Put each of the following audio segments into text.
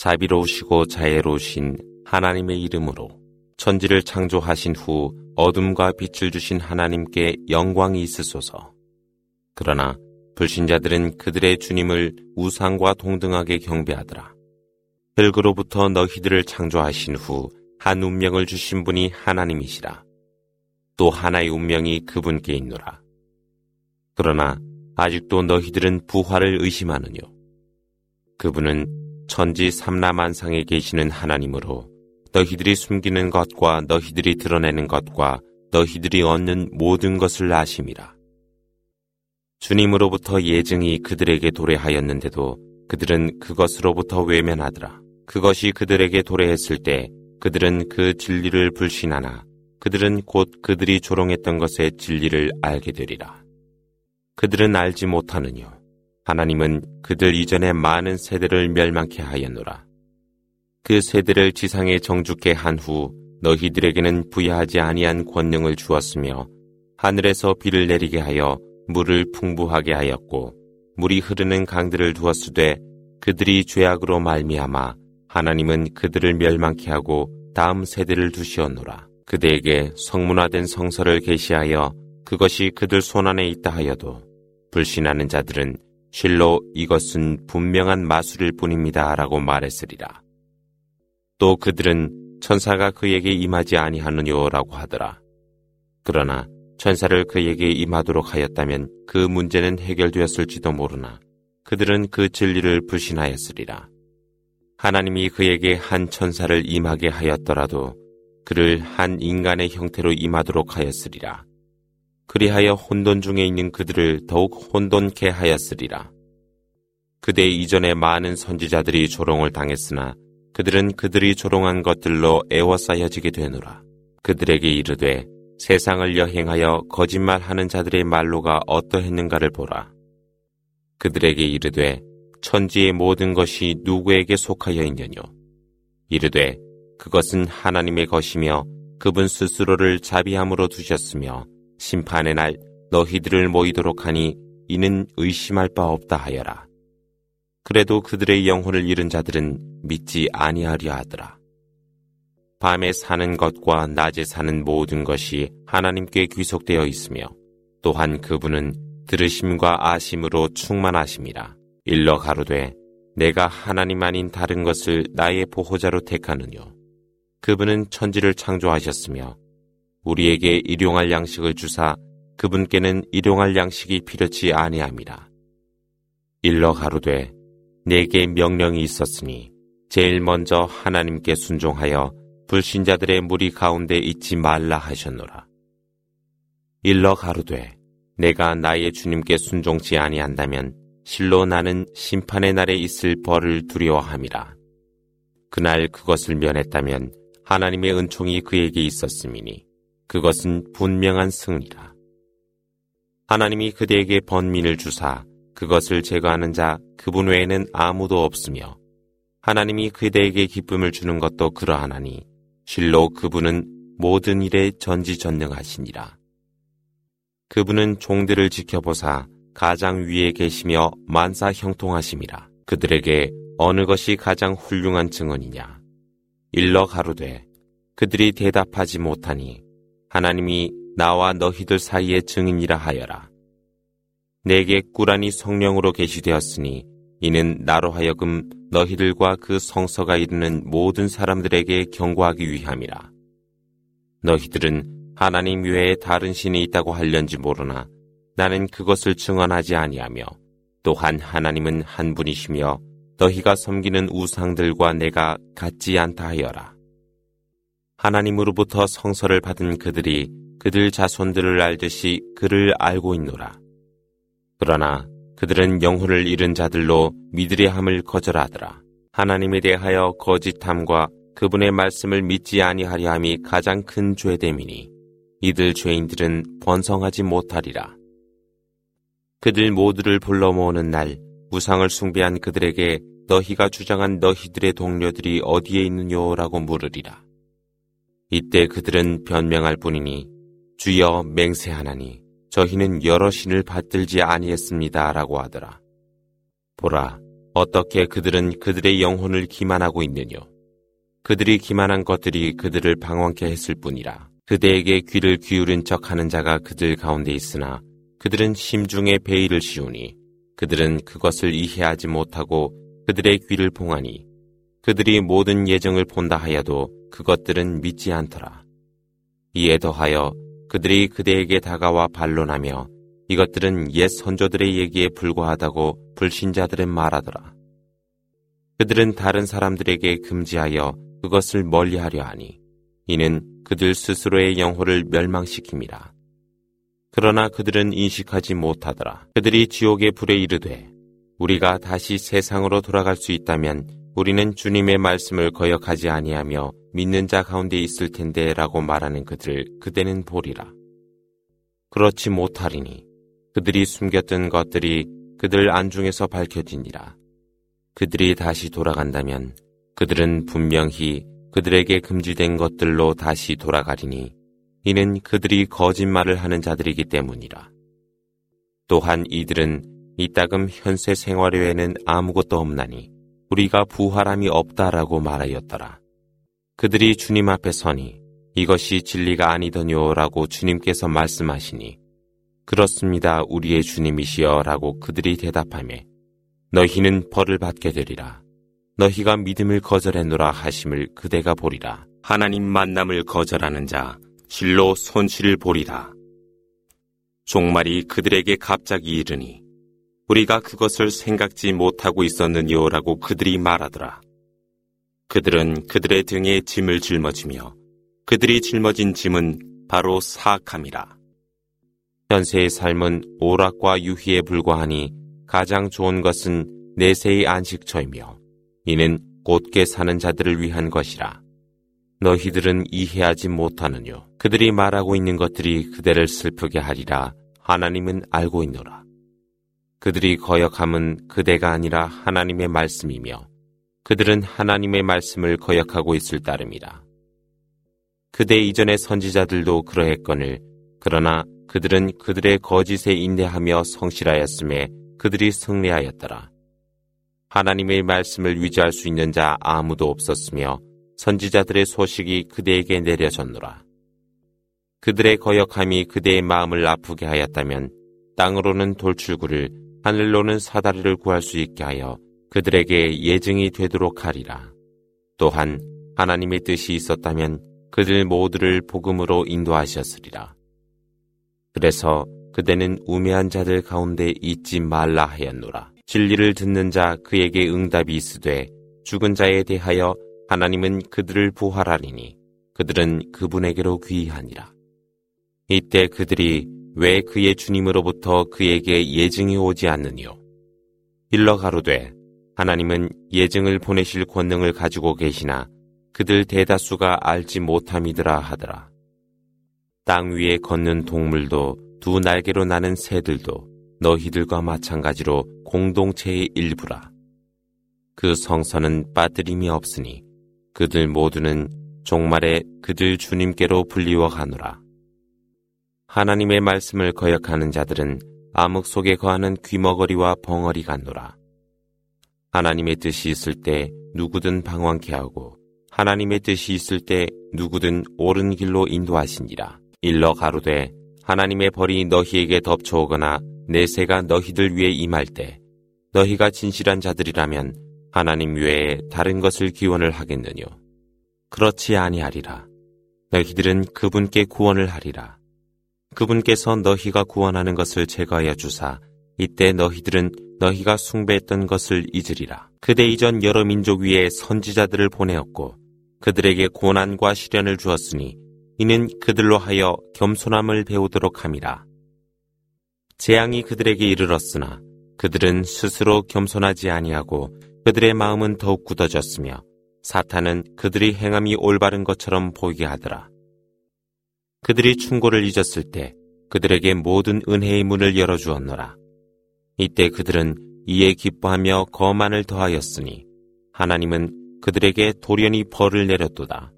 자비로우시고 자애로우신 하나님의 이름으로 천지를 창조하신 후 어둠과 빛을 주신 하나님께 영광이 있으소서. 그러나 불신자들은 그들의 주님을 우상과 동등하게 경배하더라. 흙으로부터 너희들을 창조하신 후 한 운명을 주신 분이 하나님이시라. 또 하나의 운명이 그분께 있노라. 그러나 아직도 너희들은 부활을 의심하느뇨. 그분은 천지 삼라만상에 계시는 하나님으로 너희들이 숨기는 것과 너희들이 드러내는 것과 너희들이 얻는 모든 것을 아심이라. 주님으로부터 예증이 그들에게 도래하였는데도 그들은 그것으로부터 외면하더라. 그것이 그들에게 도래했을 때 그들은 그 진리를 불신하나 그들은 곧 그들이 조롱했던 것의 진리를 알게 되리라. 그들은 알지 못하느뇨. 하나님은 그들 이전에 많은 세대를 멸망케 하였노라. 그 세대를 지상에 정죽게 한 후 너희들에게는 부여하지 아니한 권능을 주었으며 하늘에서 비를 내리게 하여 물을 풍부하게 하였고 물이 흐르는 강들을 두었으되 그들이 죄악으로 말미암아 하나님은 그들을 멸망케 하고 다음 세대를 두시었노라. 그대에게 성문화된 성서를 계시하여 그것이 그들 손안에 있다 하여도 불신하는 자들은 실로 이것은 분명한 마술일 뿐입니다. 라고 말했으리라. 또 그들은 천사가 그에게 임하지 아니하느냐라고 하더라. 그러나 천사를 그에게 임하도록 하였다면 그 문제는 해결되었을지도 모르나 그들은 그 진리를 불신하였으리라. 하나님이 그에게 한 천사를 임하게 하였더라도 그를 한 인간의 형태로 임하도록 하였으리라. 그리하여 혼돈 중에 있는 그들을 더욱 혼돈케 하였으리라. 그대 이전에 많은 선지자들이 조롱을 당했으나 그들은 그들이 조롱한 것들로 애워싸여지게 되노라. 그들에게 이르되 세상을 여행하여 거짓말하는 자들의 말로가 어떠했는가를 보라. 그들에게 이르되 천지의 모든 것이 누구에게 속하여 있느뇨. 이르되 그것은 하나님의 것이며 그분 스스로를 자비함으로 두셨으며 심판의 날 너희들을 모이도록 하니 이는 의심할 바 없다 하여라. 그래도 그들의 영혼을 잃은 자들은 믿지 아니하려 하더라. 밤에 사는 것과 낮에 사는 모든 것이 하나님께 귀속되어 있으며 또한 그분은 들으심과 아심으로 충만하심이라. 일러 가로되 내가 하나님 아닌 다른 것을 나의 보호자로 택하느뇨. 그분은 천지를 창조하셨으며 우리에게 일용할 양식을 주사 그분께는 일용할 양식이 필요치 아니함이라. 일러 가로되 내게 명령이 있었으니 제일 먼저 하나님께 순종하여 불신자들의 무리 가운데 있지 말라 하셨노라. 일러 가로되 내가 나의 주님께 순종치 아니한다면 실로 나는 심판의 날에 있을 벌을 두려워함이라. 그날 그것을 면했다면 하나님의 은총이 그에게 있었음이니 그것은 분명한 승리라. 하나님이 그대에게 번민을 주사 그것을 제거하는 자 그분 외에는 아무도 없으며 하나님이 그대에게 기쁨을 주는 것도 그러하나니 실로 그분은 모든 일에 전지전능하시니라. 그분은 종들을 지켜보사 가장 위에 계시며 만사 형통하심이라. 그들에게 어느 것이 가장 훌륭한 증언이냐. 일러 가로되 그들이 대답하지 못하니 하나님이 나와 너희들 사이의 증인이라 하여라. 내게 꾸란이 성령으로 계시되었으니 이는 나로 하여금 너희들과 그 성서가 이르는 모든 사람들에게 경고하기 위함이라. 너희들은 하나님 외에 다른 신이 있다고 할련지 모르나 나는 그것을 증언하지 아니하며 또한 하나님은 한 분이시며 너희가 섬기는 우상들과 내가 같지 않다 하여라. 하나님으로부터 성서를 받은 그들이 그들 자손들을 알듯이 그를 알고 있노라. 그러나 그들은 영혼을 잃은 자들로 믿으려 함을 거절하더라. 하나님에 대하여 거짓함과 그분의 말씀을 믿지 아니하려 함이 가장 큰 죄됨이니 이들 죄인들은 번성하지 못하리라. 그들 모두를 불러 모으는 날 우상을 숭배한 그들에게 너희가 주장한 너희들의 동료들이 어디에 있느냐라고 물으리라. 이때 그들은 변명할 뿐이니 주여 맹세하나니 저희는 여러 신을 받들지 아니했습니다라고 하더라. 보라, 어떻게 그들은 그들의 영혼을 기만하고 있느뇨? 그들이 기만한 것들이 그들을 방황케 했을 뿐이라. 그대에게 귀를 기울인 척 하는 자가 그들 가운데 있으나 그들은 심중에 베일을 씌우니 그들은 그것을 이해하지 못하고 그들의 귀를 봉하니 그들이 모든 예정을 본다 하여도 그것들은 믿지 않더라. 이에 더하여 그들이 그대에게 다가와 반론하며 이것들은 옛 선조들의 얘기에 불과하다고 불신자들은 말하더라. 그들은 다른 사람들에게 금지하여 그것을 멀리하려 하니 이는 그들 스스로의 영혼을 멸망시킵니다. 그러나 그들은 인식하지 못하더라. 그들이 지옥의 불에 이르되 우리가 다시 세상으로 돌아갈 수 있다면 우리는 주님의 말씀을 거역하지 아니하며 믿는 자 가운데 있을 텐데라고 말하는 그들 그대는 보리라. 그렇지 못하리니 그들이 숨겼던 것들이 그들 안중에서 밝혀지니라. 그들이 다시 돌아간다면 그들은 분명히 그들에게 금지된 것들로 다시 돌아가리니 이는 그들이 거짓말을 하는 자들이기 때문이라. 또한 이들은 이따금 현세 생활 외에는 아무것도 없나니 우리가 부활함이 없다라고 말하였더라. 그들이 주님 앞에 서니 이것이 진리가 아니더뇨라고 주님께서 말씀하시니 그렇습니다 우리의 주님이시여라고 그들이 대답하며 너희는 벌을 받게 되리라. 너희가 믿음을 거절했노라 하심을 그대가 보리라. 하나님 만남을 거절하는 자 실로 손실을 보리라. 종말이 그들에게 갑자기 이르니 우리가 그것을 생각지 못하고 있었느냐라고 그들이 말하더라. 그들은 그들의 등에 짐을 짊어지며 그들이 짊어진 짐은 바로 사악함이라. 현세의 삶은 오락과 유희에 불과하니 가장 좋은 것은 내세의 안식처이며 이는 곧게 사는 자들을 위한 것이라. 너희들은 이해하지 못하느뇨. 그들이 말하고 있는 것들이 그대를 슬프게 하리라. 하나님은 알고 있노라. 그들이 거역함은 그대가 아니라 하나님의 말씀이며 그들은 하나님의 말씀을 거역하고 있을 따름이라. 그대 이전의 선지자들도 그러했거늘 그러나 그들은 그들의 거짓에 인내하며 성실하였음에 그들이 승리하였더라. 하나님의 말씀을 위지할 수 있는 자 아무도 없었으며 선지자들의 소식이 그대에게 내려졌노라. 그들의 거역함이 그대의 마음을 아프게 하였다면 땅으로는 돌출구를 하늘로는 사다리를 구할 수 있게 하여 그들에게 예증이 되도록 하리라. 또한 하나님의 뜻이 있었다면 그들 모두를 복음으로 인도하셨으리라. 그래서 그대는 우매한 자들 가운데 있지 말라 하였노라. 진리를 듣는 자 그에게 응답이 있으되 죽은 자에 대하여 하나님은 그들을 부활하리니 그들은 그분에게로 귀하니라. 이때 그들이 왜 그의 주님으로부터 그에게 예증이 오지 않느뇨? 일러 가로되 하나님은 예증을 보내실 권능을 가지고 계시나 그들 대다수가 알지 못함이더라 하더라. 땅 위에 걷는 동물도 두 날개로 나는 새들도 너희들과 마찬가지로 공동체의 일부라. 그 성선은 빠뜨림이 없으니 그들 모두는 종말에 그들 주님께로 불리워 가노라. 하나님의 말씀을 거역하는 자들은 암흑 속에 거하는 귀머거리와 벙어리 같노라. 하나님의 뜻이 있을 때 누구든 방황케 하고 하나님의 뜻이 있을 때 누구든 옳은 길로 인도하시니라. 일러 가로되 하나님의 벌이 너희에게 덮쳐오거나 내세가 너희들 위에 임할 때 너희가 진실한 자들이라면 하나님 외에 다른 것을 기원을 하겠느뇨. 그렇지 아니하리라. 너희들은 그분께 구원을 하리라. 그분께서 너희가 구원하는 것을 제거하여 주사 이때 너희들은 너희가 숭배했던 것을 잊으리라. 그대 이전 여러 민족 위에 선지자들을 보내었고 그들에게 고난과 시련을 주었으니 이는 그들로 하여 겸손함을 배우도록 함이라. 재앙이 그들에게 이르렀으나 그들은 스스로 겸손하지 아니하고 그들의 마음은 더욱 굳어졌으며 사탄은 그들이 행함이 올바른 것처럼 보이게 하더라. 그들이 충고를 잊었을 때 그들에게 모든 은혜의 문을 열어주었노라. 이때 그들은 이에 기뻐하며 거만을 더하였으니 하나님은 그들에게 돌연히 벌을 내렸도다.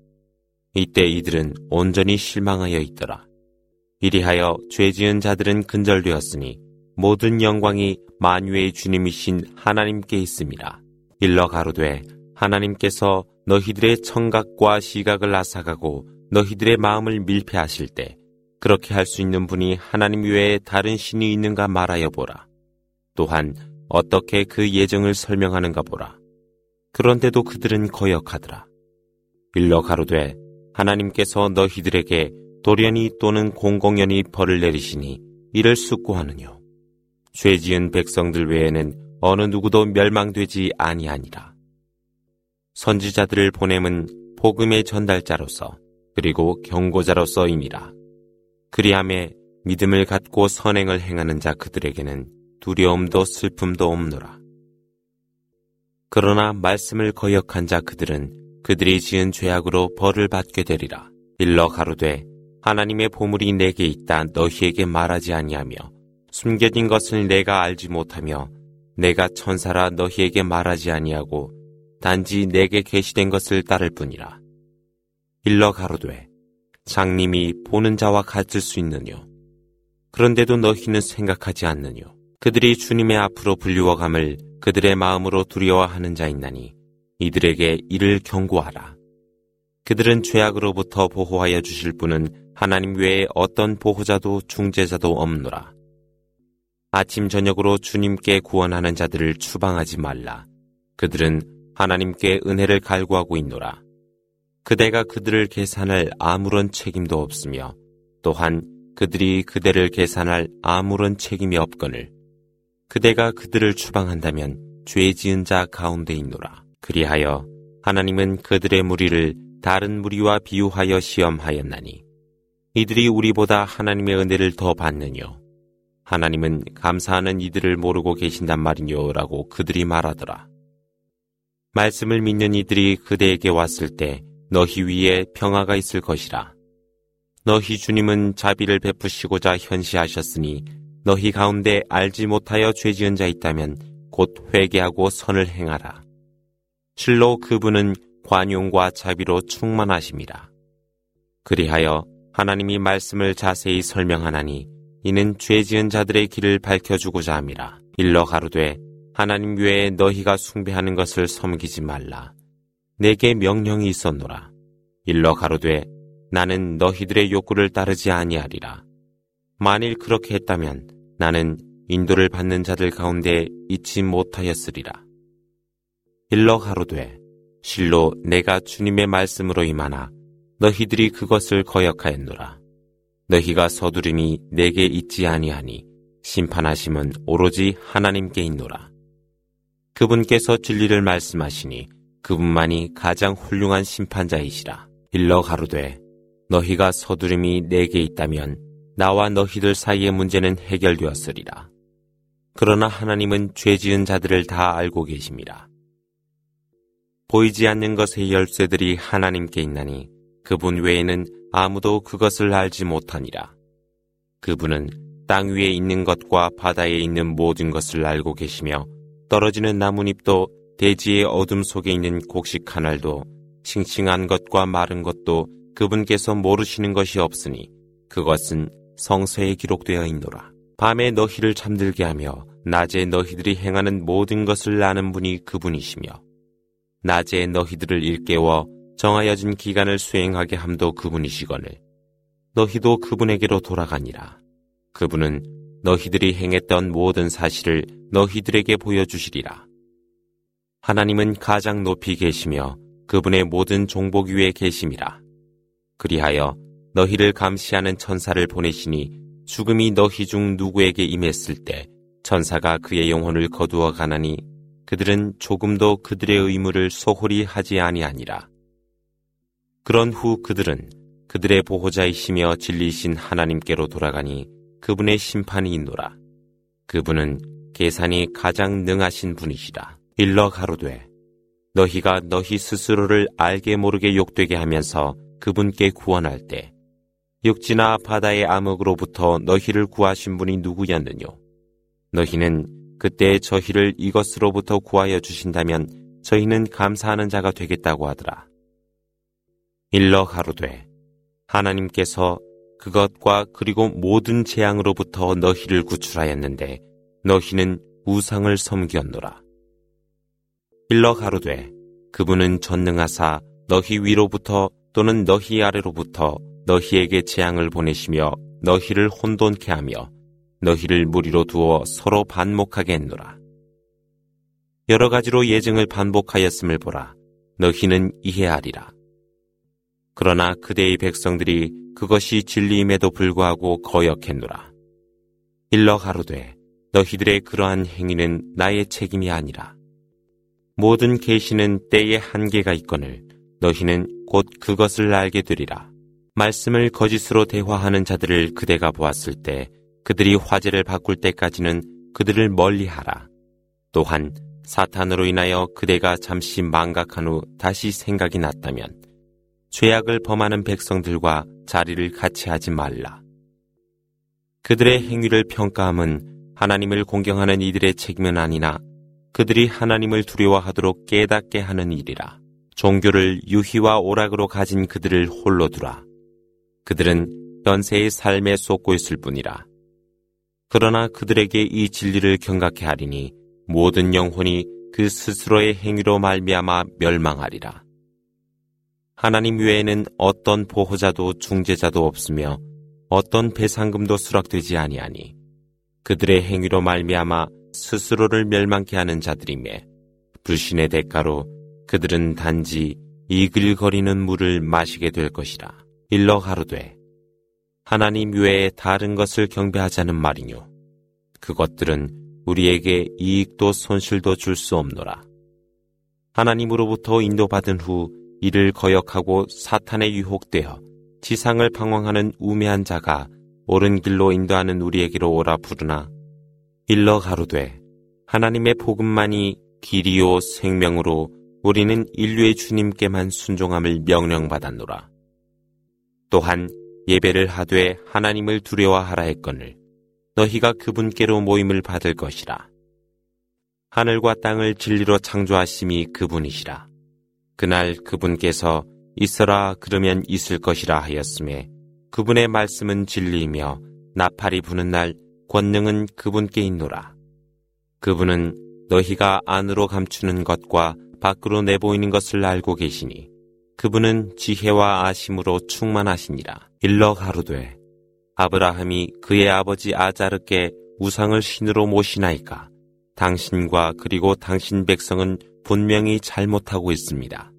이때 이들은 온전히 실망하여 있더라. 이리하여 죄 지은 자들은 근절되었으니 모든 영광이 만유의 주님이신 하나님께 있습니다. 일러 가로되 하나님께서 너희들의 청각과 시각을 앗아가고 너희들의 마음을 밀폐하실 때 그렇게 할 수 있는 분이 하나님 외에 다른 신이 있는가 말하여 보라. 또한 어떻게 그 예정을 설명하는가 보라. 그런데도 그들은 거역하더라. 일러 가로되 하나님께서 너희들에게 도련이 또는 공공연히 벌을 내리시니 이를 숙고하느뇨. 죄 지은 백성들 외에는 어느 누구도 멸망되지 아니하니라. 선지자들을 보냄은 복음의 전달자로서 그리고 경고자로서임이라. 그리함에 믿음을 갖고 선행을 행하는 자 그들에게는 두려움도 슬픔도 없노라. 그러나 말씀을 거역한 자 그들은 그들이 지은 죄악으로 벌을 받게 되리라. 일러 가로되 하나님의 보물이 내게 있다 너희에게 말하지 아니하며 숨겨진 것을 내가 알지 못하며 내가 천사라 너희에게 말하지 아니하고 단지 내게 계시된 것을 따를 뿐이라. 일러 가로되 장님이 보는 자와 같을 수 있느뇨. 그런데도 너희는 생각하지 않느뇨. 그들이 주님의 앞으로 불리워감을 그들의 마음으로 두려워하는 자 있나니 이들에게 이를 경고하라. 그들은 죄악으로부터 보호하여 주실 분은 하나님 외에 어떤 보호자도 중재자도 없노라. 아침 저녁으로 주님께 구원하는 자들을 추방하지 말라. 그들은 하나님께 은혜를 갈구하고 있노라. 그대가 그들을 계산할 아무런 책임도 없으며 또한 그들이 그대를 계산할 아무런 책임이 없거늘 그대가 그들을 추방한다면 죄 지은 자 가운데 있노라. 그리하여 하나님은 그들의 무리를 다른 무리와 비유하여 시험하였나니 이들이 우리보다 하나님의 은혜를 더 받느뇨. 하나님은 감사하는 이들을 모르고 계신단 말이뇨라고 그들이 말하더라. 말씀을 믿는 이들이 그대에게 왔을 때 너희 위에 평화가 있을 것이라. 너희 주님은 자비를 베푸시고자 현시하셨으니 너희 가운데 알지 못하여 죄 지은 자 있다면 곧 회개하고 선을 행하라. 실로 그분은 관용과 자비로 충만하심이라. 그리하여 하나님이 말씀을 자세히 설명하나니 이는 죄 지은 자들의 길을 밝혀주고자 함이라. 일러 가로되 하나님 외에 너희가 숭배하는 것을 섬기지 말라. 내게 명령이 있었노라. 일러 가로되 나는 너희들의 욕구를 따르지 아니하리라. 만일 그렇게 했다면 나는 인도를 받는 자들 가운데 있지 못하였으리라. 일러 가로되 실로 내가 주님의 말씀으로 임하나 너희들이 그것을 거역하였노라. 너희가 서두름이 내게 있지 아니하니 심판하심은 오로지 하나님께 있노라. 그분께서 진리를 말씀하시니 그분만이 가장 훌륭한 심판자이시라. 일러 가로되 너희가 서두름이 내게 있다면 나와 너희들 사이의 문제는 해결되었으리라. 그러나 하나님은 죄 지은 자들을 다 알고 계십니다. 보이지 않는 것의 열쇠들이 하나님께 있나니 그분 외에는 아무도 그것을 알지 못하니라. 그분은 땅 위에 있는 것과 바다에 있는 모든 것을 알고 계시며 떨어지는 나뭇잎도 대지의 어둠 속에 있는 곡식 하나도 싱싱한 것과 마른 것도 그분께서 모르시는 것이 없으니 그것은 성서에 기록되어 있노라. 밤에 너희를 잠들게 하며 낮에 너희들이 행하는 모든 것을 아는 분이 그분이시며 낮에 너희들을 일깨워 정하여진 기간을 수행하게 함도 그분이시거늘 너희도 그분에게로 돌아가니라. 그분은 너희들이 행했던 모든 사실을 너희들에게 보여주시리라. 하나님은 가장 높이 계시며 그분의 모든 종복 위에 계심이라. 그리하여 너희를 감시하는 천사를 보내시니 죽음이 너희 중 누구에게 임했을 때 천사가 그의 영혼을 거두어 가나니 그들은 조금도 그들의 의무를 소홀히 하지 아니하니라. 그런 후 그들은 그들의 보호자이시며 진리신 하나님께로 돌아가니 그분의 심판이 있노라. 그분은 계산이 가장 능하신 분이시라. 일러 가로되 너희가 너희 스스로를 알게 모르게 욕되게 하면서 그분께 구원할 때 육지나 바다의 암흑으로부터 너희를 구하신 분이 누구였느뇨? 너희는 그때 저희를 이것으로부터 구하여 주신다면 저희는 감사하는 자가 되겠다고 하더라. 일러 가로되 하나님께서 그것과 그리고 모든 재앙으로부터 너희를 구출하였는데 너희는 우상을 섬기었노라. 일러 가로되 그분은 전능하사 너희 위로부터 또는 너희 아래로부터 너희에게 재앙을 보내시며 너희를 혼돈케 하며 너희를 무리로 두어 서로 반목하게 했노라. 여러 가지로 예증을 반복하였음을 보라. 너희는 이해하리라. 그러나 그대의 백성들이 그것이 진리임에도 불구하고 거역했노라. 일러 가로되 너희들의 그러한 행위는 나의 책임이 아니라 모든 계시는 때에 한계가 있거늘 너희는 곧 그것을 알게 되리라. 말씀을 거짓으로 대화하는 자들을 그대가 보았을 때 그들이 화제를 바꿀 때까지는 그들을 멀리하라. 또한 사탄으로 인하여 그대가 잠시 망각한 후 다시 생각이 났다면 죄악을 범하는 백성들과 자리를 같이 하지 말라. 그들의 행위를 평가함은 하나님을 공경하는 이들의 책임은 아니나 그들이 하나님을 두려워하도록 깨닫게 하는 일이라. 종교를 유희와 오락으로 가진 그들을 홀로 두라. 그들은 현세의 삶에 쏟고 있을 뿐이라. 그러나 그들에게 이 진리를 경각해 하리니 모든 영혼이 그 스스로의 행위로 말미암아 멸망하리라. 하나님 외에는 어떤 보호자도 중재자도 없으며 어떤 배상금도 수락되지 아니하니 그들의 행위로 말미암아 스스로를 멸망케 하는 자들이며 불신의 대가로 그들은 단지 이글거리는 물을 마시게 될 것이라. 일러 가로되 하나님 외에 다른 것을 경배하자는 말이뇨. 그것들은 우리에게 이익도 손실도 줄 수 없노라. 하나님으로부터 인도받은 후 이를 거역하고 사탄에 유혹되어 지상을 방황하는 우매한 자가 옳은 길로 인도하는 우리에게로 오라 부르나 일러 가로되 하나님의 복음만이 길이요 생명으로 우리는 인류의 주님께만 순종함을 명령받았노라. 또한 예배를 하되 하나님을 두려워하라 했거늘 너희가 그분께로 모임을 받을 것이라. 하늘과 땅을 진리로 창조하심이 그분이시라. 그날 그분께서 있어라 그러면 있을 것이라 하였음에 그분의 말씀은 진리이며 나팔이 부는 날 권능은 그분께 있노라. 그분은 너희가 안으로 감추는 것과 밖으로 내보이는 것을 알고 계시니 그분은 지혜와 아심으로 충만하시니라. 일러 가로되 아브라함이 그의 아버지 아자르께 우상을 신으로 모시나이까 당신과 그리고 당신 백성은 분명히 잘못하고 있습니다.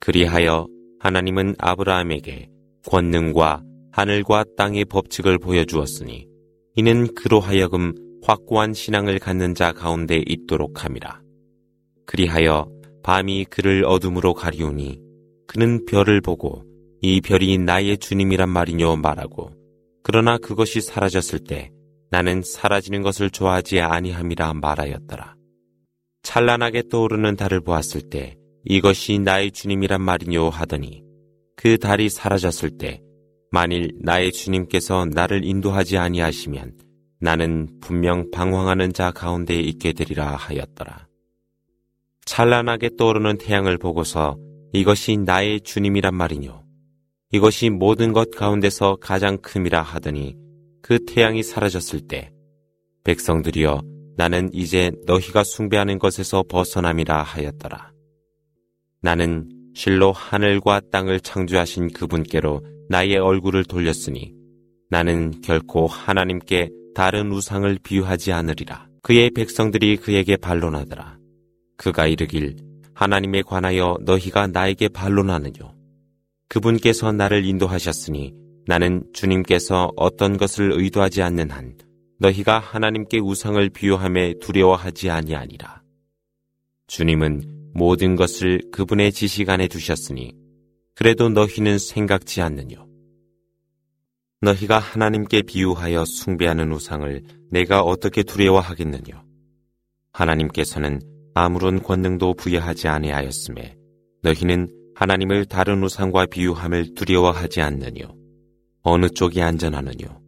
그리하여 하나님은 아브라함에게 권능과 하늘과 땅의 법칙을 보여주었으니 이는 그로 하여금 확고한 신앙을 갖는 자 가운데 있도록 함이라. 그리하여 밤이 그를 어둠으로 가리우니 그는 별을 보고 이 별이 나의 주님이란 말이뇨 말하고 그러나 그것이 사라졌을 때 나는 사라지는 것을 좋아하지 아니함이라 말하였더라. 찬란하게 떠오르는 달을 보았을 때 이것이 나의 주님이란 말이뇨 하더니 그 달이 사라졌을 때 만일 나의 주님께서 나를 인도하지 아니하시면 나는 분명 방황하는 자 가운데 있게 되리라 하였더라. 찬란하게 떠오르는 태양을 보고서 이것이 나의 주님이란 말이뇨. 이것이 모든 것 가운데서 가장 큼이라 하더니 그 태양이 사라졌을 때 백성들이여 나는 이제 너희가 숭배하는 것에서 벗어남이라 하였더라. 나는 실로 하늘과 땅을 창조하신 그분께로 나의 얼굴을 돌렸으니 나는 결코 하나님께 다른 우상을 비유하지 않으리라. 그의 백성들이 그에게 반론하더라. 그가 이르길 하나님에 관하여 너희가 나에게 반론하느뇨. 그분께서 나를 인도하셨으니 나는 주님께서 어떤 것을 의도하지 않는 한 너희가 하나님께 우상을 비유함에 두려워하지 아니하니라. 주님은 모든 것을 그분의 지식 안에 두셨으니 그래도 너희는 생각지 않느뇨. 너희가 하나님께 비유하여 숭배하는 우상을 내가 어떻게 두려워하겠느뇨. 하나님께서는 아무런 권능도 부여하지 아니하였음에 너희는 하나님을 다른 우상과 비유함을 두려워하지 않느뇨. 어느 쪽이 안전하느뇨.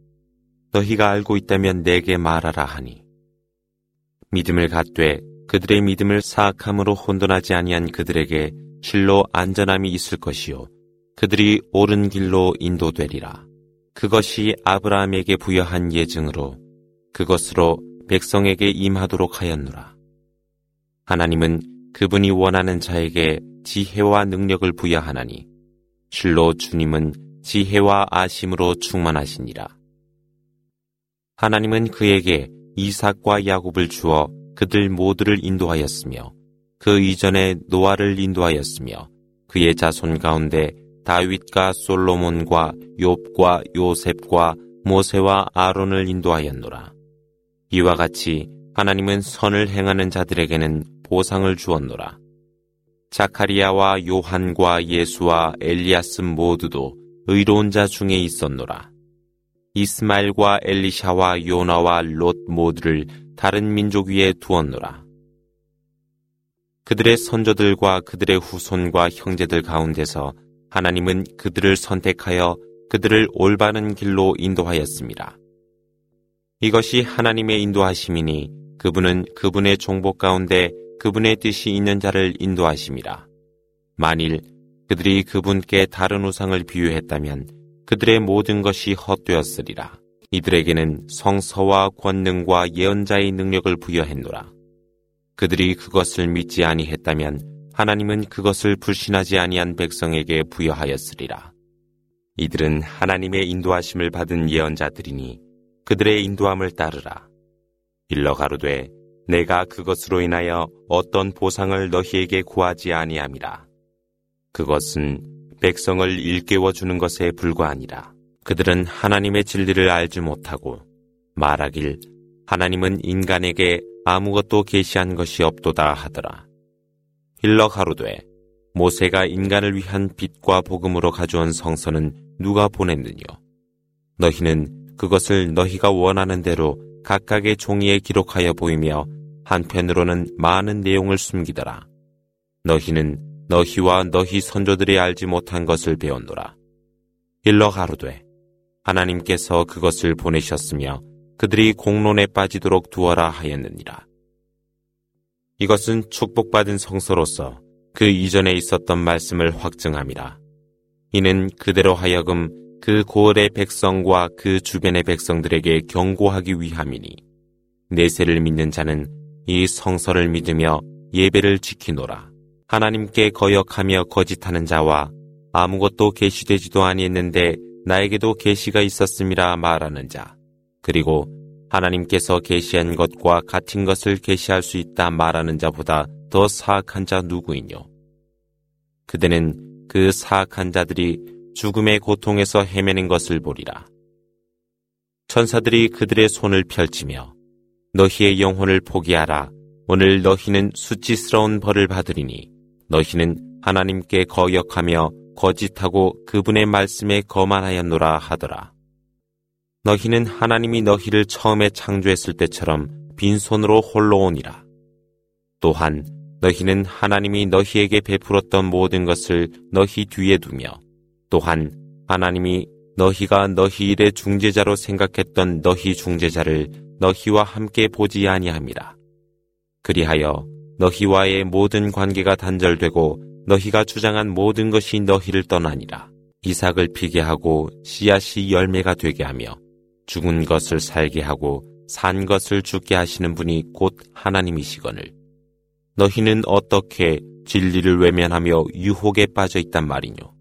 너희가 알고 있다면 내게 말하라 하니. 믿음을 갖되 그들의 믿음을 사악함으로 혼돈하지 아니한 그들에게 실로 안전함이 있을 것이요. 그들이 옳은 길로 인도되리라. 그것이 아브라함에게 부여한 예증으로 그것으로 백성에게 임하도록 하였노라. 하나님은 그분이 원하는 자에게 지혜와 능력을 부여하나니 실로 주님은 지혜와 아심으로 충만하시니라. 하나님은 그에게 이삭과 야곱을 주어 그들 모두를 인도하였으며 그 이전에 노아를 인도하였으며 그의 자손 가운데 다윗과 솔로몬과 욥과 요셉과 모세와 아론을 인도하였노라. 이와 같이 하나님은 선을 행하는 자들에게는 보상을 주었노라. 자카리아와 요한과 예수와 엘리아스 모두도 의로운 자 중에 있었노라. 이스마엘과 엘리샤와 요나와 롯 모두를 다른 민족 위에 두었노라. 그들의 선조들과 그들의 후손과 형제들 가운데서 하나님은 그들을 선택하여 그들을 올바른 길로 인도하였습니다. 이것이 하나님의 인도하심이니 그분은 그분의 종복 가운데 그분의 뜻이 있는 자를 인도하심이라. 만일 그들이 그분께 다른 우상을 비유했다면 그들의 모든 것이 헛되었으리라. 이들에게는 성서와 권능과 예언자의 능력을 부여했노라. 그들이 그것을 믿지 아니했다면 하나님은 그것을 불신하지 아니한 백성에게 부여하였으리라. 이들은 하나님의 인도하심을 받은 예언자들이니 그들의 인도함을 따르라. 일러 가로되 내가 그것으로 인하여 어떤 보상을 너희에게 구하지 아니함이라. 그것은 백성을 일깨워 주는 것에 불과하니라. 그들은 하나님의 진리를 알지 못하고 말하길 하나님은 인간에게 아무것도 계시한 것이 없도다 하더라. 힐러 가로되 모세가 인간을 위한 빛과 복음으로 가져온 성서는 누가 보냈느뇨? 너희는 그것을 너희가 원하는 대로 각각의 종이에 기록하여 보이며 한편으로는 많은 내용을 숨기더라. 너희는 너희와 너희 선조들이 알지 못한 것을 배웠노라. 일러 가로되 하나님께서 그것을 보내셨으며 그들이 공론에 빠지도록 두어라 하였느니라. 이것은 축복받은 성서로서 그 이전에 있었던 말씀을 확증함이라. 이는 그대로 하여금 그 고을의 백성과 그 주변의 백성들에게 경고하기 위함이니 내세를 믿는 자는 이 성서를 믿으며 예배를 지키노라. 하나님께 거역하며 거짓하는 자와 아무것도 계시되지도 아니했는데 나에게도 계시가 있었음이라 말하는 자. 그리고 하나님께서 계시한 것과 같은 것을 계시할 수 있다 말하는 자보다 더 사악한 자 누구이뇨? 그대는 그 사악한 자들이 죽음의 고통에서 헤매는 것을 보리라. 천사들이 그들의 손을 펼치며 너희의 영혼을 포기하라. 오늘 너희는 수치스러운 벌을 받으리니 너희는 하나님께 거역하며 거짓하고 그분의 말씀에 거만하였노라 하더라. 너희는 하나님이 너희를 처음에 창조했을 때처럼 빈손으로 홀로 오니라. 또한 너희는 하나님이 너희에게 베풀었던 모든 것을 너희 뒤에 두며 또한 하나님이 너희가 너희 일의 중재자로 생각했던 너희 중재자를 너희와 함께 보지 아니함이라. 그리하여 너희와의 모든 관계가 단절되고 너희가 주장한 모든 것이 너희를 떠나니라. 이삭을 피게 하고 씨앗이 열매가 되게 하며 죽은 것을 살게 하고 산 것을 죽게 하시는 분이 곧 하나님이시거늘. 너희는 어떻게 진리를 외면하며 유혹에 빠져 있단 말이뇨.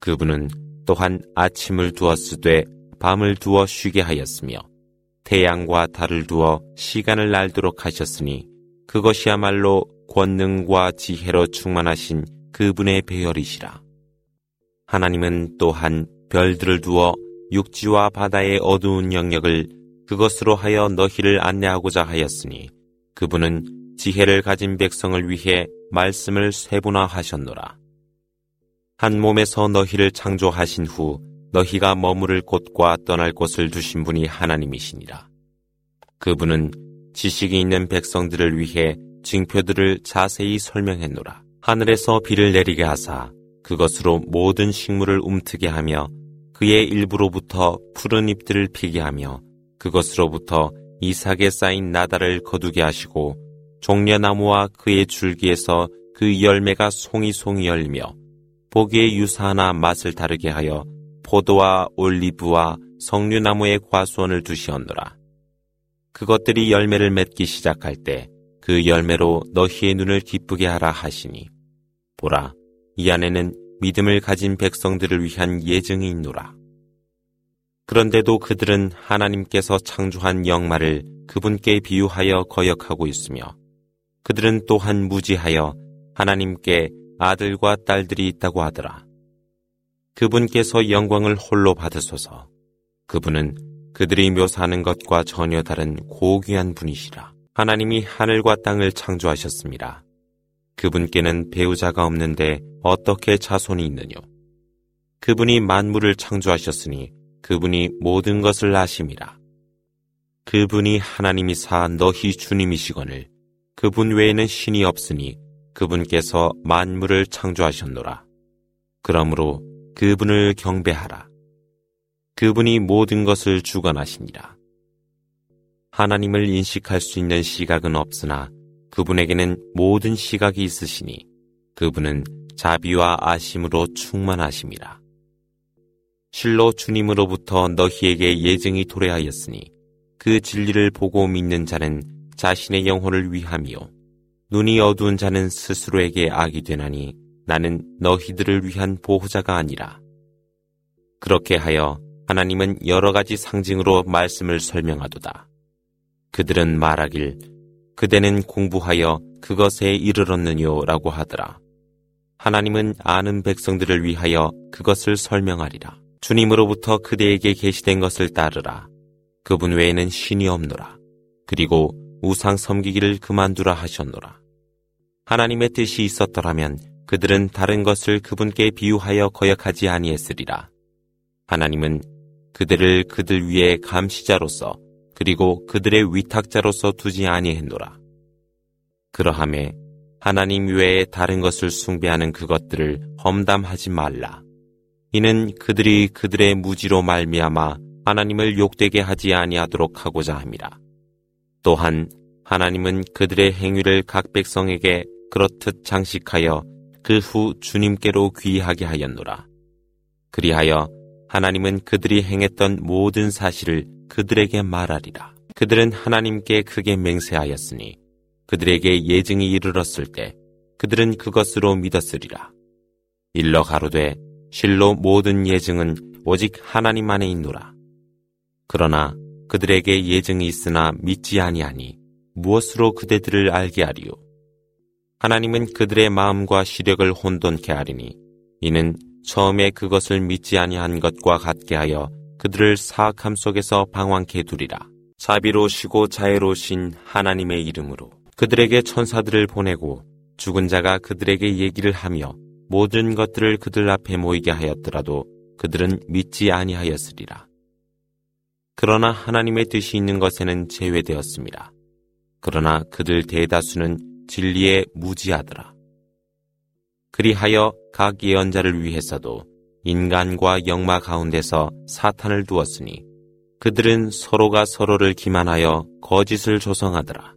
그분은 또한 아침을 두었으되 밤을 두어 쉬게 하였으며 태양과 달을 두어 시간을 날도록 하셨으니 그것이야말로 권능과 지혜로 충만하신 그분의 배열이시라. 하나님은 또한 별들을 두어 육지와 바다의 어두운 영역을 그것으로 하여 너희를 안내하고자 하였으니 그분은 지혜를 가진 백성을 위해 말씀을 세분화하셨노라. 한 몸에서 너희를 창조하신 후 너희가 머무를 곳과 떠날 곳을 두신 분이 하나님이시니라. 그분은 지식이 있는 백성들을 위해 징표들을 자세히 설명했노라. 하늘에서 비를 내리게 하사 그것으로 모든 식물을 움트게 하며 그의 일부로부터 푸른 잎들을 피게 하며 그것으로부터 이삭에 쌓인 나다를 거두게 하시고 종려나무와 그의 줄기에서 그 열매가 송이송이 열며 보기에 유사하나 맛을 다르게 하여 포도와 올리브와 석류나무의 과수원을 두시었노라. 그것들이 열매를 맺기 시작할 때 그 열매로 너희의 눈을 기쁘게 하라 하시니 보라 이 안에는 믿음을 가진 백성들을 위한 예증이 있노라. 그런데도 그들은 하나님께서 창조한 영마를 그분께 비유하여 거역하고 있으며 그들은 또한 무지하여 하나님께 아들과 딸들이 있다고 하더라. 그분께서 영광을 홀로 받으소서. 그분은 그들이 묘사하는 것과 전혀 다른 고귀한 분이시라. 하나님이 하늘과 땅을 창조하셨습니다. 그분께는 배우자가 없는데 어떻게 자손이 있느뇨? 그분이 만물을 창조하셨으니 그분이 모든 것을 아심이라. 그분이 하나님이사 너희 주님이시거늘 그분 외에는 신이 없으니 그분께서 만물을 창조하셨노라. 그러므로 그분을 경배하라. 그분이 모든 것을 주관하시니라. 하나님을 인식할 수 있는 시각은 없으나 그분에게는 모든 시각이 있으시니 그분은 자비와 아심으로 충만하심이라. 실로 주님으로부터 너희에게 예증이 도래하였으니 그 진리를 보고 믿는 자는 자신의 영혼을 위함이요. 눈이 어두운 자는 스스로에게 악이 되나니 나는 너희들을 위한 보호자가 아니라. 그렇게 하여 하나님은 여러 가지 상징으로 말씀을 설명하도다. 그들은 말하길 그대는 공부하여 그것에 이르렀느뇨 라고 하더라. 하나님은 아는 백성들을 위하여 그것을 설명하리라. 주님으로부터 그대에게 계시된 것을 따르라. 그분 외에는 신이 없노라. 그리고 우상 섬기기를 그만두라 하셨노라. 하나님의 뜻이 있었더라면 그들은 다른 것을 그분께 비유하여 거역하지 아니했으리라. 하나님은 그들을 그들 위에 감시자로서 그리고 그들의 위탁자로서 두지 아니했노라. 그러함에 하나님 외에 다른 것을 숭배하는 그것들을 험담하지 말라. 이는 그들이 그들의 무지로 말미암아 하나님을 욕되게 하지 아니하도록 하고자 함이라. 또한 하나님은 그들의 행위를 각 백성에게 그렇듯 장식하여 그 후 주님께로 귀하게 하였노라. 그리하여 하나님은 그들이 행했던 모든 사실을 그들에게 말하리라. 그들은 하나님께 크게 맹세하였으니 그들에게 예증이 이르렀을 때 그들은 그것으로 믿었으리라. 일러 가로되 실로 모든 예증은 오직 하나님 안에 있노라. 그러나 그들에게 예증이 있으나 믿지 아니하니 무엇으로 그대들을 알게 하리요. 하나님은 그들의 마음과 시력을 혼돈케 하리니 이는 처음에 그것을 믿지 아니한 것과 같게 하여 그들을 사악함 속에서 방황케 두리라. 자비로시고 자애로신 하나님의 이름으로 그들에게 천사들을 보내고 죽은 자가 그들에게 얘기를 하며 모든 것들을 그들 앞에 모이게 하였더라도 그들은 믿지 아니하였으리라. 그러나 하나님의 뜻이 있는 것에는 제외되었습니다. 그러나 그들 대다수는 진리에 무지하더라. 그리하여 각 예언자를 위해서도 인간과 영마 가운데서 사탄을 두었으니 그들은 서로가 서로를 기만하여 거짓을 조성하더라.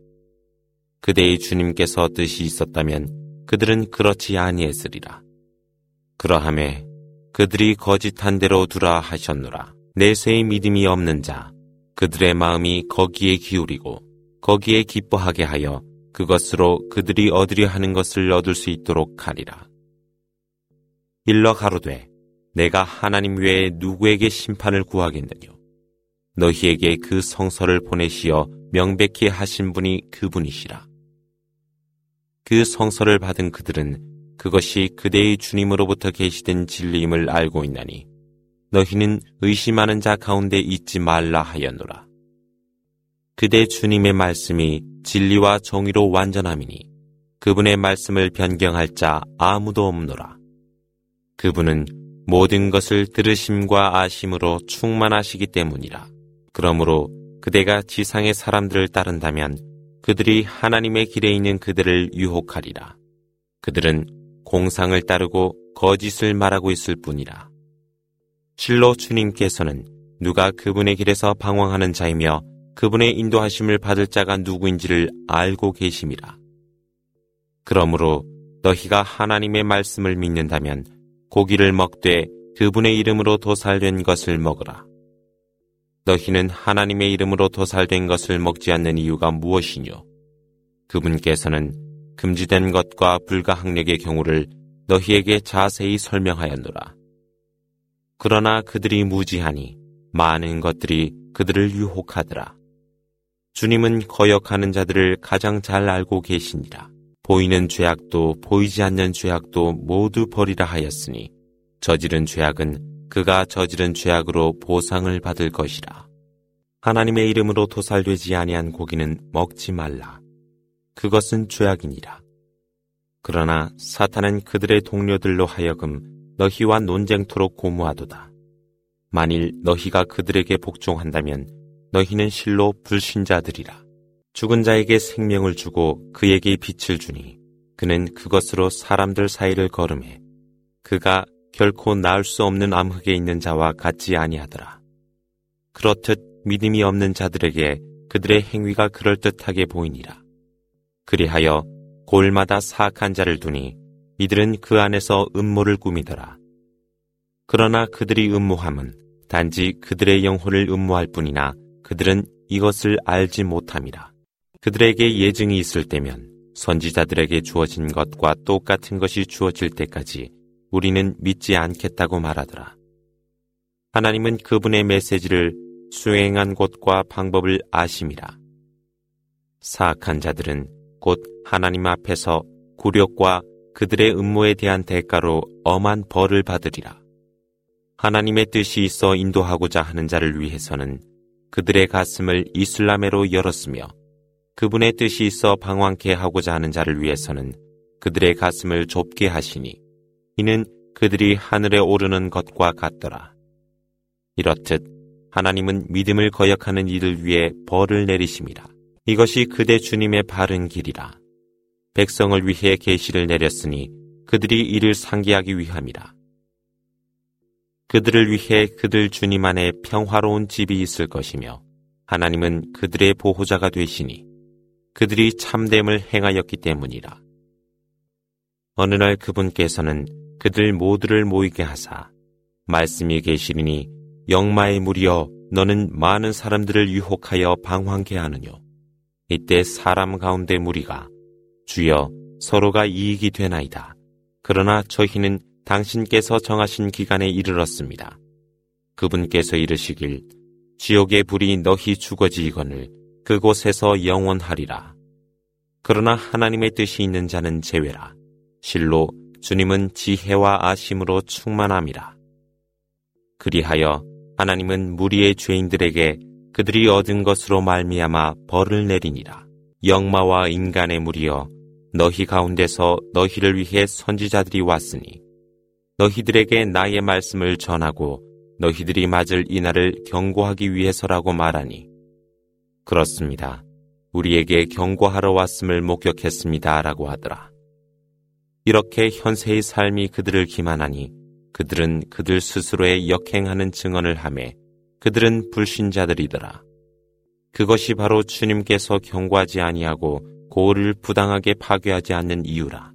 그대의 주님께서 뜻이 있었다면 그들은 그렇지 아니했으리라. 그러함에 그들이 거짓한 대로 두라 하셨노라. 내세의 믿음이 없는 자, 그들의 마음이 거기에 기울이고 거기에 기뻐하게 하여 그것으로 그들이 얻으려 하는 것을 얻을 수 있도록 하리라. 일러 가로되 내가 하나님 외에 누구에게 심판을 구하겠느뇨. 너희에게 그 성서를 보내시어 명백히 하신 분이 그분이시라. 그 성서를 받은 그들은 그것이 그대의 주님으로부터 계시된 진리임을 알고 있나니 너희는 의심하는 자 가운데 있지 말라 하였노라. 그대 주님의 말씀이 진리와 정의로 완전함이니 그분의 말씀을 변경할 자 아무도 없노라. 그분은 모든 것을 들으심과 아심으로 충만하시기 때문이라. 그러므로 그대가 지상의 사람들을 따른다면 그들이 하나님의 길에 있는 그들을 유혹하리라. 그들은 공상을 따르고 거짓을 말하고 있을 뿐이라. 실로 주님께서는 누가 그분의 길에서 방황하는 자이며 그분의 인도하심을 받을 자가 누구인지를 알고 계심이라. 그러므로 너희가 하나님의 말씀을 믿는다면 고기를 먹되 그분의 이름으로 도살된 것을 먹으라. 너희는 하나님의 이름으로 도살된 것을 먹지 않는 이유가 무엇이뇨? 그분께서는 금지된 것과 불가항력의 경우를 너희에게 자세히 설명하였노라. 그러나 그들이 무지하니 많은 것들이 그들을 유혹하더라. 주님은 거역하는 자들을 가장 잘 알고 계시니라. 보이는 죄악도 보이지 않는 죄악도 모두 버리라 하였으니 저지른 죄악은 그가 저지른 죄악으로 보상을 받을 것이라. 하나님의 이름으로 도살되지 아니한 고기는 먹지 말라. 그것은 죄악이니라. 그러나 사탄은 그들의 동료들로 하여금 너희와 논쟁토록 고무하도다. 만일 너희가 그들에게 복종한다면 너희는 실로 불신자들이라. 죽은 자에게 생명을 주고 그에게 빛을 주니 그는 그것으로 사람들 사이를 걸음해 그가 결코 나을 수 없는 암흑에 있는 자와 같지 아니하더라. 그렇듯 믿음이 없는 자들에게 그들의 행위가 그럴듯하게 보이니라. 그리하여 골마다 사악한 자를 두니 이들은 그 안에서 음모를 꾸미더라. 그러나 그들이 음모함은 단지 그들의 영혼을 음모할 뿐이나 그들은 이것을 알지 못함이라. 그들에게 예증이 있을 때면 선지자들에게 주어진 것과 똑같은 것이 주어질 때까지 우리는 믿지 않겠다고 말하더라. 하나님은 그분의 메시지를 수행한 곳과 방법을 아심이라. 사악한 자들은 곧 하나님 앞에서 굴욕과 그들의 음모에 대한 대가로 엄한 벌을 받으리라. 하나님의 뜻이 있어 인도하고자 하는 자를 위해서는 그들의 가슴을 이슬람에로 열었으며 그분의 뜻이 있어 방황케 하고자 하는 자를 위해서는 그들의 가슴을 좁게 하시니 이는 그들이 하늘에 오르는 것과 같더라. 이렇듯 하나님은 믿음을 거역하는 이들 위해 벌을 내리심이라. 이것이 그대 주님의 바른 길이라. 백성을 위해 계시를 내렸으니 그들이 이를 상기하기 위함이라. 그들을 위해 그들 주님 안에 평화로운 집이 있을 것이며 하나님은 그들의 보호자가 되시니 그들이 참됨을 행하였기 때문이라. 어느 날 그분께서는 그들 모두를 모이게 하사 말씀이 계시리니 영마의 무리여 너는 많은 사람들을 유혹하여 방황케 하느뇨. 이때 사람 가운데 무리가 주여 서로가 이익이 되나이다. 그러나 저희는 당신께서 정하신 기간에 이르렀습니다. 그분께서 이르시길 지옥의 불이 너희 죽어지거늘 그곳에서 영원하리라. 그러나 하나님의 뜻이 있는 자는 제외라. 실로 주님은 지혜와 아심으로 충만함이라. 그리하여 하나님은 무리의 죄인들에게 그들이 얻은 것으로 말미암아 벌을 내리니라. 영마와 인간의 무리여 너희 가운데서 너희를 위해 선지자들이 왔으니 너희들에게 나의 말씀을 전하고 너희들이 맞을 이날을 경고하기 위해서라고 말하니 그렇습니다. 우리에게 경고하러 왔음을 목격했습니다. 라고 하더라. 이렇게 현세의 삶이 그들을 기만하니 그들은 그들 스스로의 역행하는 증언을 하매 그들은 불신자들이더라. 그것이 바로 주님께서 경고하지 아니하고 고를 부당하게 파괴하지 않는 이유라.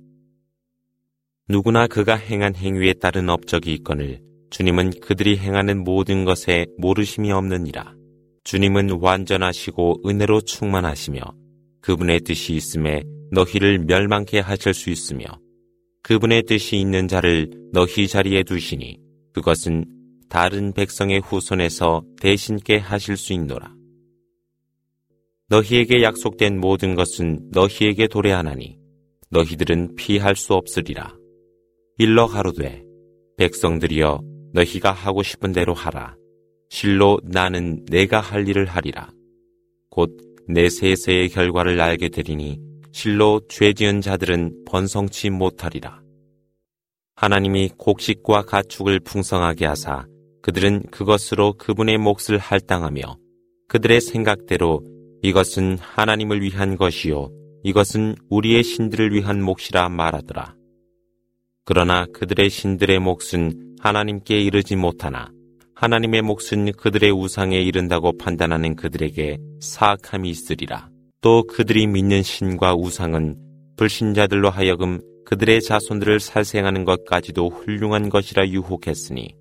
누구나 그가 행한 행위에 따른 업적이 있거늘 주님은 그들이 행하는 모든 것에 모르심이 없느니라. 주님은 완전하시고 은혜로 충만하시며 그분의 뜻이 있음에 너희를 멸망케 하실 수 있으며 그분의 뜻이 있는 자를 너희 자리에 두시니 그것은 다른 백성의 후손에서 대신께 하실 수 있노라. 너희에게 약속된 모든 것은 너희에게 도래하나니 너희들은 피할 수 없으리라. 일러 가로되 백성들이여 너희가 하고 싶은 대로 하라. 실로 나는 내가 할 일을 하리라. 곧 내 세세의 결과를 알게 되리니 실로 죄 지은 자들은 번성치 못하리라. 하나님이 곡식과 가축을 풍성하게 하사 그들은 그것으로 그분의 몫을 할당하며 그들의 생각대로 이것은 하나님을 위한 것이요 이것은 우리의 신들을 위한 몫이라 말하더라. 그러나 그들의 신들의 몫은 하나님께 이르지 못하나 하나님의 몫은 그들의 우상에 이른다고 판단하는 그들에게 사악함이 있으리라. 또 그들이 믿는 신과 우상은 불신자들로 하여금 그들의 자손들을 살생하는 것까지도 훌륭한 것이라 유혹했으니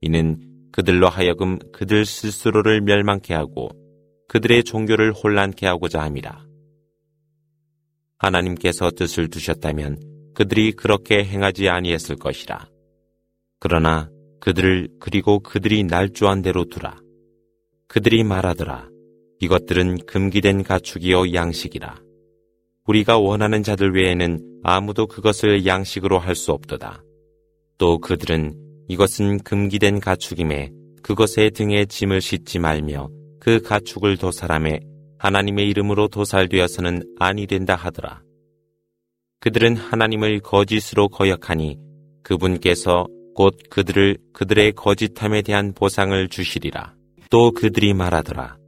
이는 그들로 하여금 그들 스스로를 멸망케 하고 그들의 종교를 혼란케 하고자 함이라. 하나님께서 뜻을 두셨다면 그들이 그렇게 행하지 아니했을 것이라. 그러나 그들을 그리고 그들이 날조한 대로 두라. 그들이 말하더라. 이것들은 금기된 가축이요 양식이라. 우리가 원하는 자들 외에는 아무도 그것을 양식으로 할 수 없도다. 또 그들은 이것은 금기된 가축임에 그것의 등에 짐을 싣지 말며 그 가축을 도살함에 하나님의 이름으로 도살되어서는 아니 된다 하더라. 그들은 하나님을 거짓으로 거역하니 그분께서 곧 그들을 그들의 거짓함에 대한 보상을 주시리라. 또 그들이 말하더라.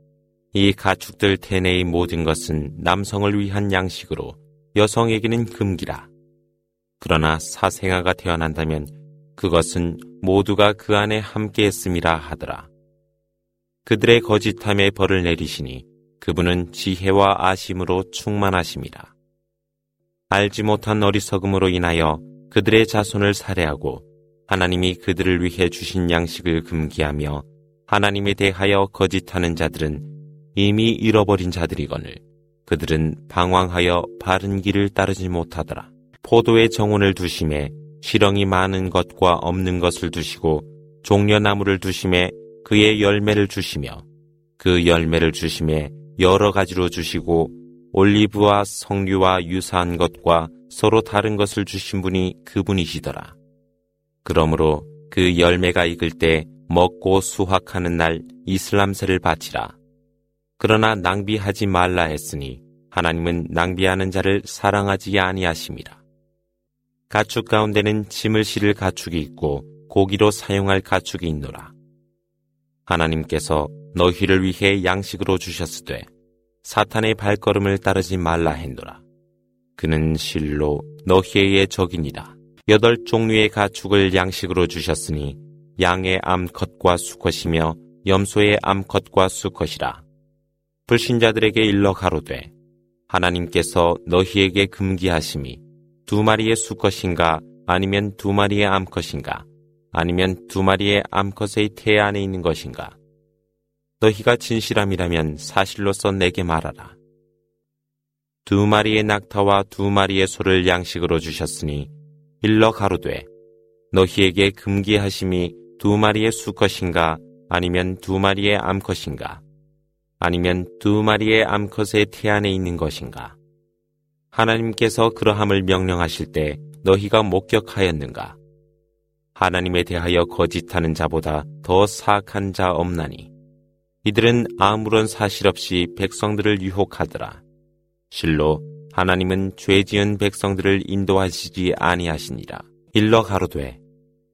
이 가축들 태내의 모든 것은 남성을 위한 양식으로 여성에게는 금기라. 그러나 사생아가 태어난다면 그것은 모두가 그 안에 함께 했음이라 하더라. 그들의 거짓함에 벌을 내리시니 그분은 지혜와 아심으로 충만하심이라. 알지 못한 어리석음으로 인하여 그들의 자손을 살해하고 하나님이 그들을 위해 주신 양식을 금기하며 하나님에 대하여 거짓하는 자들은 이미 잃어버린 자들이거늘 그들은 방황하여 바른 길을 따르지 못하더라. 포도의 정원을 두심에 시렁이 많은 것과 없는 것을 두시고 종려나무를 두심에 그의 열매를 주시며 그 열매를 주심에 여러 가지로 주시고 올리브와 석류와 유사한 것과 서로 다른 것을 주신 분이 그분이시더라. 그러므로 그 열매가 익을 때 먹고 수확하는 날 이슬람세를 바치라. 그러나 낭비하지 말라 했으니 하나님은 낭비하는 자를 사랑하지 아니하심이라. 가축 가운데는 짐을 실을 가축이 있고 고기로 사용할 가축이 있노라. 하나님께서 너희를 위해 양식으로 주셨으되 사탄의 발걸음을 따르지 말라 했노라. 그는 실로 너희의 적이니라. 여덟 종류의 가축을 양식으로 주셨으니 양의 암컷과 수컷이며 염소의 암컷과 수컷이라. 불신자들에게 일러 가로되 하나님께서 너희에게 금기하심이 두 마리의 수컷인가 아니면 두 마리의 암컷인가 아니면 두 마리의 암컷의 태 안에 있는 것인가 너희가 진실함이라면 사실로서 내게 말하라. 두 마리의 낙타와 두 마리의 소를 양식으로 주셨으니 일러 가로되 너희에게 금기하심이 두 마리의 수컷인가 아니면 두 마리의 암컷인가 아니면 두 마리의 암컷의 태 안에 있는 것인가 하나님께서 그러함을 명령하실 때 너희가 목격하였는가 하나님에 대하여 거짓하는 자보다 더 사악한 자 없나니 이들은 아무런 사실 없이 백성들을 유혹하더라. 실로 하나님은 죄 지은 백성들을 인도하시지 아니하시니라. 일러 가로되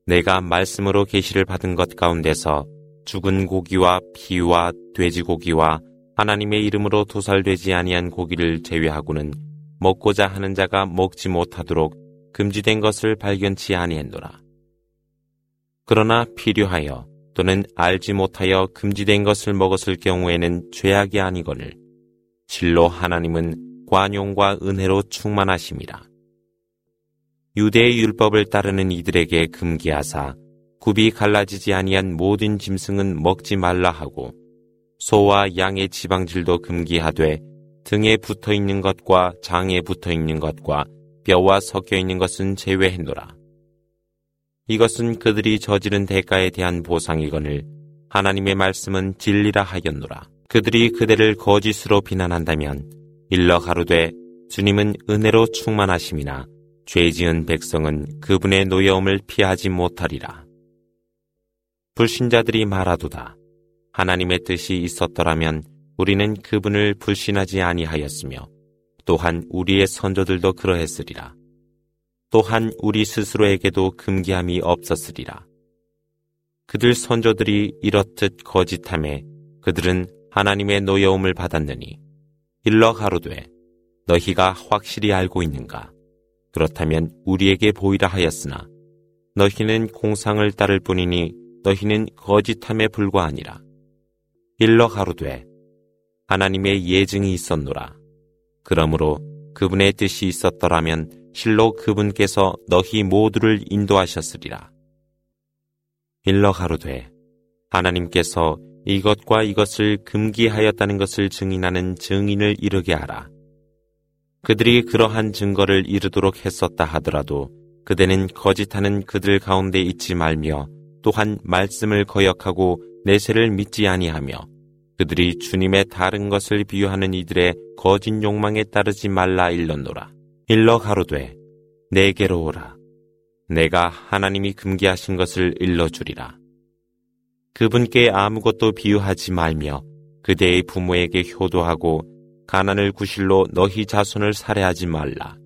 내가 말씀으로 계시를 받은 것 가운데서 죽은 고기와 피와 돼지고기와 하나님의 이름으로 도살되지 아니한 고기를 제외하고는 먹고자 하는 자가 먹지 못하도록 금지된 것을 발견치 아니했노라. 그러나 필요하여 또는 알지 못하여 금지된 것을 먹었을 경우에는 죄악이 아니거늘 실로 하나님은 관용과 은혜로 충만하심이라. 유대의 율법을 따르는 이들에게 금기하사 굽이 갈라지지 아니한 모든 짐승은 먹지 말라 하고 소와 양의 지방질도 금기하되 등에 붙어 있는 것과 장에 붙어 있는 것과 뼈와 섞여 있는 것은 제외했노라. 이것은 그들이 저지른 대가에 대한 보상이거늘 하나님의 말씀은 진리라 하였노라. 그들이 그대를 거짓으로 비난한다면 일러 가로되 주님은 은혜로 충만하심이나 죄 지은 백성은 그분의 노여움을 피하지 못하리라. 불신자들이 말하도다. 하나님의 뜻이 있었더라면 우리는 그분을 불신하지 아니하였으며 또한 우리의 선조들도 그러했으리라. 또한 우리 스스로에게도 금기함이 없었으리라. 그들 선조들이 이렇듯 거짓함에 그들은 하나님의 노여움을 받았느니 일러 가로되 너희가 확실히 알고 있는가? 그렇다면 우리에게 보이라 하였으나 너희는 공상을 따를 뿐이니 너희는 거짓함에 불과하니라. 일러 가로되 하나님의 예증이 있었노라. 그러므로 그분의 뜻이 있었더라면 실로 그분께서 너희 모두를 인도하셨으리라. 일러 가로되 하나님께서 이것과 이것을 금기하였다는 것을 증인하는 증인을 이르게 하라. 그들이 그러한 증거를 이르도록 했었다 하더라도 그대는 거짓하는 그들 가운데 있지 말며 또한 말씀을 거역하고 내세를 믿지 아니하며 그들이 주님의 다른 것을 비유하는 이들의 거짓 욕망에 따르지 말라 일렀노라. 일러 가로되 내게로 오라. 내가 하나님이 금기하신 것을 일러주리라. 그분께 아무것도 비유하지 말며 그대의 부모에게 효도하고 가난을 구실로 너희 자손을 살해하지 말라.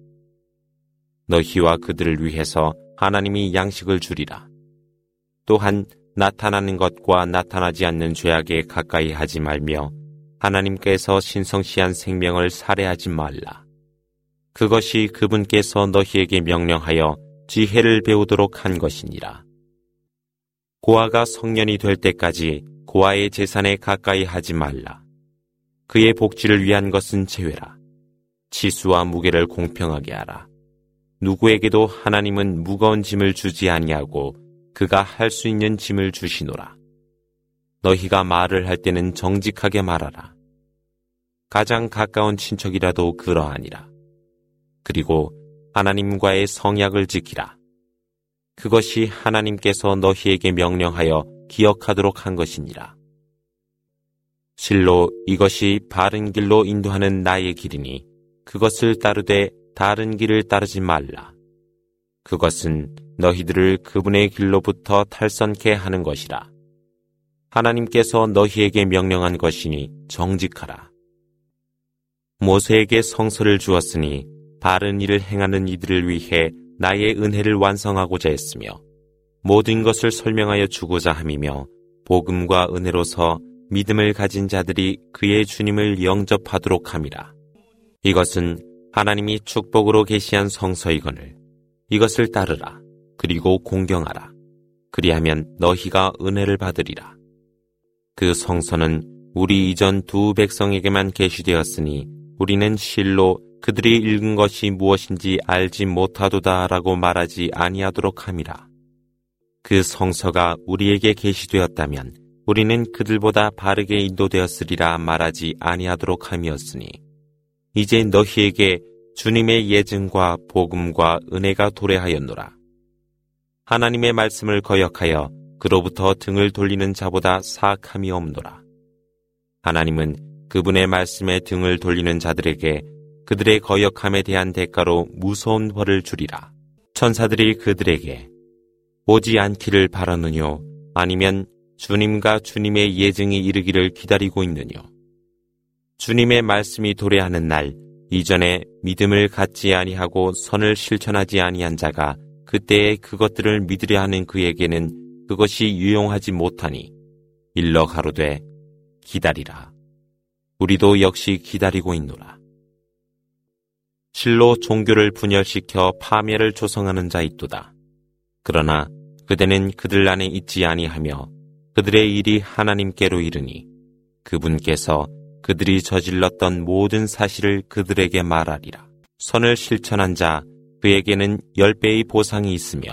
너희와 그들을 위해서 하나님이 양식을 주리라. 또한 나타나는 것과 나타나지 않는 죄악에 가까이 하지 말며 하나님께서 신성시한 생명을 살해하지 말라. 그것이 그분께서 너희에게 명령하여 지혜를 배우도록 한 것이니라. 고아가 성년이 될 때까지 고아의 재산에 가까이 하지 말라. 그의 복지를 위한 것은 제외라. 치수와 무게를 공평하게 하라. 누구에게도 하나님은 무거운 짐을 주지 아니하고 그가 할 수 있는 짐을 주시노라. 너희가 말을 할 때는 정직하게 말하라. 가장 가까운 친척이라도 그러하니라. 그리고 하나님과의 성약을 지키라. 그것이 하나님께서 너희에게 명령하여 기억하도록 한 것이니라. 실로 이것이 바른 길로 인도하는 나의 길이니 그것을 따르되 다른 길을 따르지 말라. 그것은 너희들을 그분의 길로부터 탈선케 하는 것이라. 하나님께서 너희에게 명령한 것이니 정직하라. 모세에게 성서를 주었으니 바른 일을 행하는 이들을 위해 나의 은혜를 완성하고자 했으며 모든 것을 설명하여 주고자 함이며 복음과 은혜로서 믿음을 가진 자들이 그의 주님을 영접하도록 함이라. 이것은 하나님이 축복으로 계시한 성서이거늘 이것을 따르라. 그리고 공경하라. 그리하면 너희가 은혜를 받으리라. 그 성서는 우리 이전 두 백성에게만 계시되었으니 우리는 실로 그들이 읽은 것이 무엇인지 알지 못하도다라고 말하지 아니하도록 함이라. 그 성서가 우리에게 계시되었다면 우리는 그들보다 바르게 인도되었으리라 말하지 아니하도록 함이었으니 이제 너희에게 주님의 예증과 복음과 은혜가 도래하였노라. 하나님의 말씀을 거역하여 그로부터 등을 돌리는 자보다 사악함이 없노라. 하나님은 그분의 말씀에 등을 돌리는 자들에게 그들의 거역함에 대한 대가로 무서운 벌을 주리라. 천사들이 그들에게 오지 않기를 바라느뇨 아니면 주님과 주님의 예증이 이르기를 기다리고 있느뇨. 주님의 말씀이 도래하는 날 이전에 믿음을 갖지 아니하고 선을 실천하지 아니한 자가 그때에 그것들을 믿으려 하는 그에게는 그것이 유용하지 못하니 일러 가로되 기다리라. 우리도 역시 기다리고 있노라. 실로 종교를 분열시켜 파멸을 조성하는 자 있도다. 그러나 그대는 그들 안에 있지 아니하며 그들의 일이 하나님께로 이르니 그분께서 그들이 저질렀던 모든 사실을 그들에게 말하리라. 선을 실천한 자 그에게는 열 배의 보상이 있으며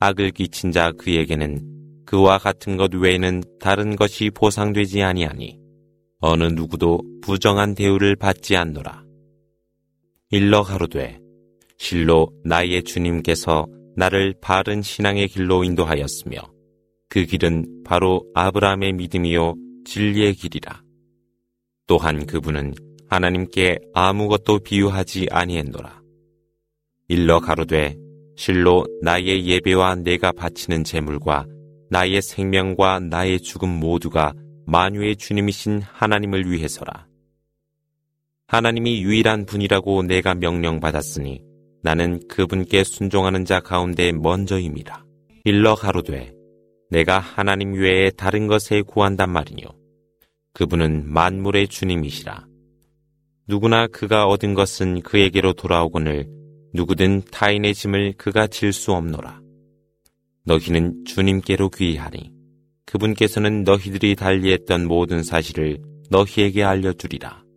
악을 끼친 자 그에게는 그와 같은 것 외에는 다른 것이 보상되지 아니하니 어느 누구도 부정한 대우를 받지 않노라. 일러 가로되 실로 나의 주님께서 나를 바른 신앙의 길로 인도하였으며 그 길은 바로 아브라함의 믿음이요 진리의 길이라. 또한 그분은 하나님께 아무것도 비유하지 아니했노라. 일러 가로되 실로 나의 예배와 내가 바치는 제물과 나의 생명과 나의 죽음 모두가 만유의 주님이신 하나님을 위해서라. 하나님이 유일한 분이라고 내가 명령받았으니 나는 그분께 순종하는 자 가운데 먼저입니다. 일러 가로되 내가 하나님 외에 다른 것에 구한단 말이뇨. 그분은 만물의 주님이시라. 누구나 그가 얻은 것은 그에게로 돌아오거늘 누구든 타인의 짐을 그가 질 수 없노라. 너희는 주님께로 귀하니 그분께서는 너희들이 달리했던 모든 사실을 너희에게 알려주리라.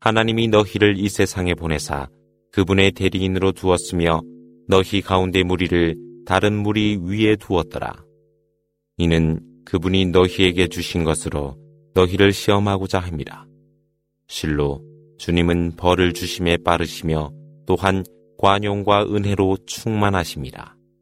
하나님이 너희를 이 세상에 보내사 그분의 대리인으로 두었으며 너희 가운데 무리를 다른 무리 위에 두었더라. 이는 그분이 너희에게 주신 것으로 너희를 시험하고자 합니다. 실로 주님은 벌을 주심에 빠르시며 또한 관용과 은혜로 충만하십니다.